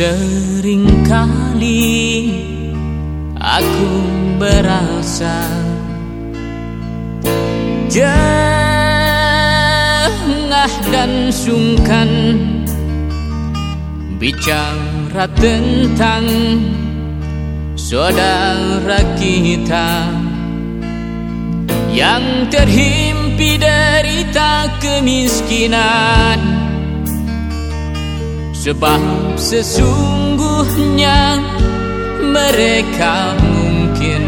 Seringkali aku berasa Jengah dan sungkan Bicara tentang saudara kita Yang terhimpi derita kemiskinan Sebab sesungguhnya mereka mungkin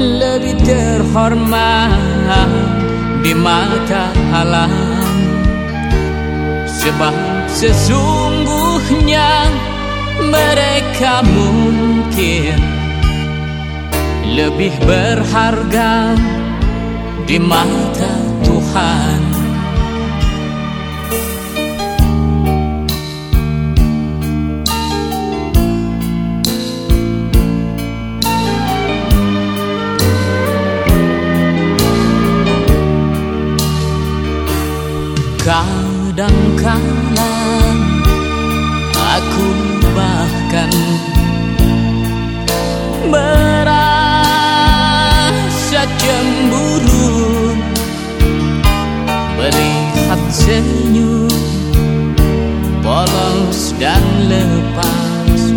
lebih terhormat di mata alam. Sebab sesungguhnya mereka mungkin lebih berharga di mata Tuhan Kadangkala aku bahkan merasa cemburu Melihat senyum polos dan lepas.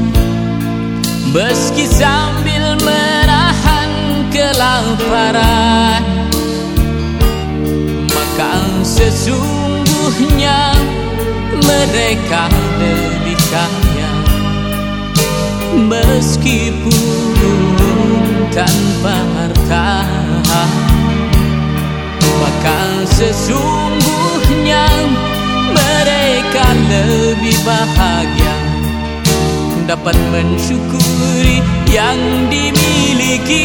Meski sambil menahan kelaparan mereka lebih kaya. Meskipun tanpa harta Maka sesungguhnya mereka lebih bahagia. Dapat mensyukuri yang dimiliki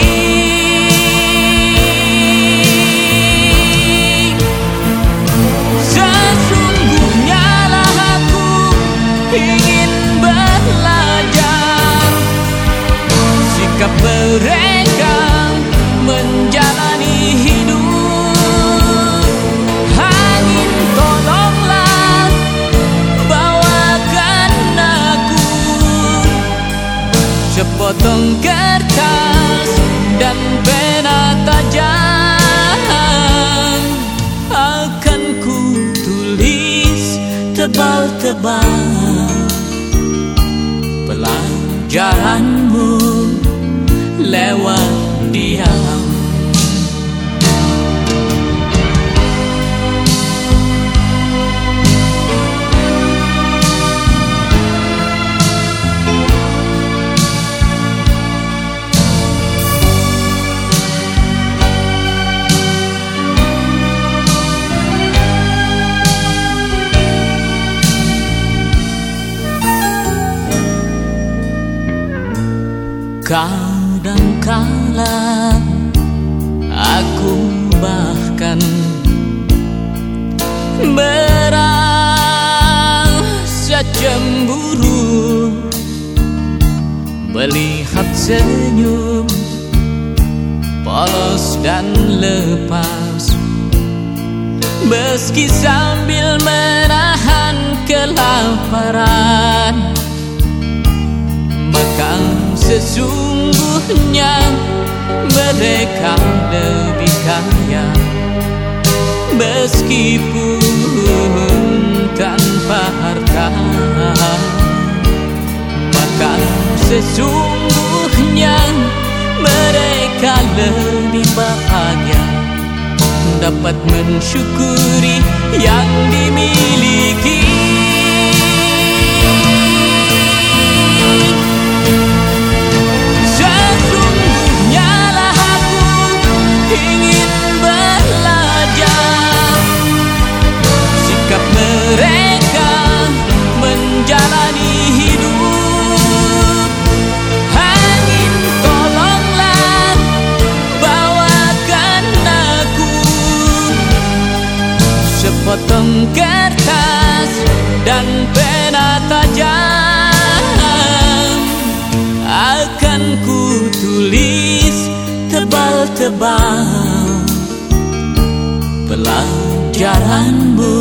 mereka menjalani hidup Angin tolonglah bawakan aku Sepotong kertas dan pena tajam. Akan ku tulis tebal-tebal Pelajaranmu lewat diam Kau kala aku bahkan merasa cemburu. Melihat senyum polos dan lepas. Meski sambil menahan kelaparan maka sesungguhnya mereka lebih kaya. Meskipun tanpa harta Maka sesungguhnya mereka lebih bahagia. Dapat mensyukuri yang dimiliki tebal. Pelajaranmu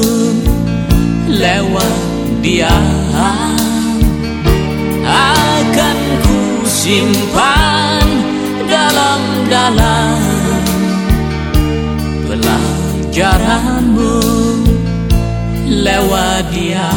lewat dia. Akan ku simpan dalam-dalam Pelajaranmu lewat dia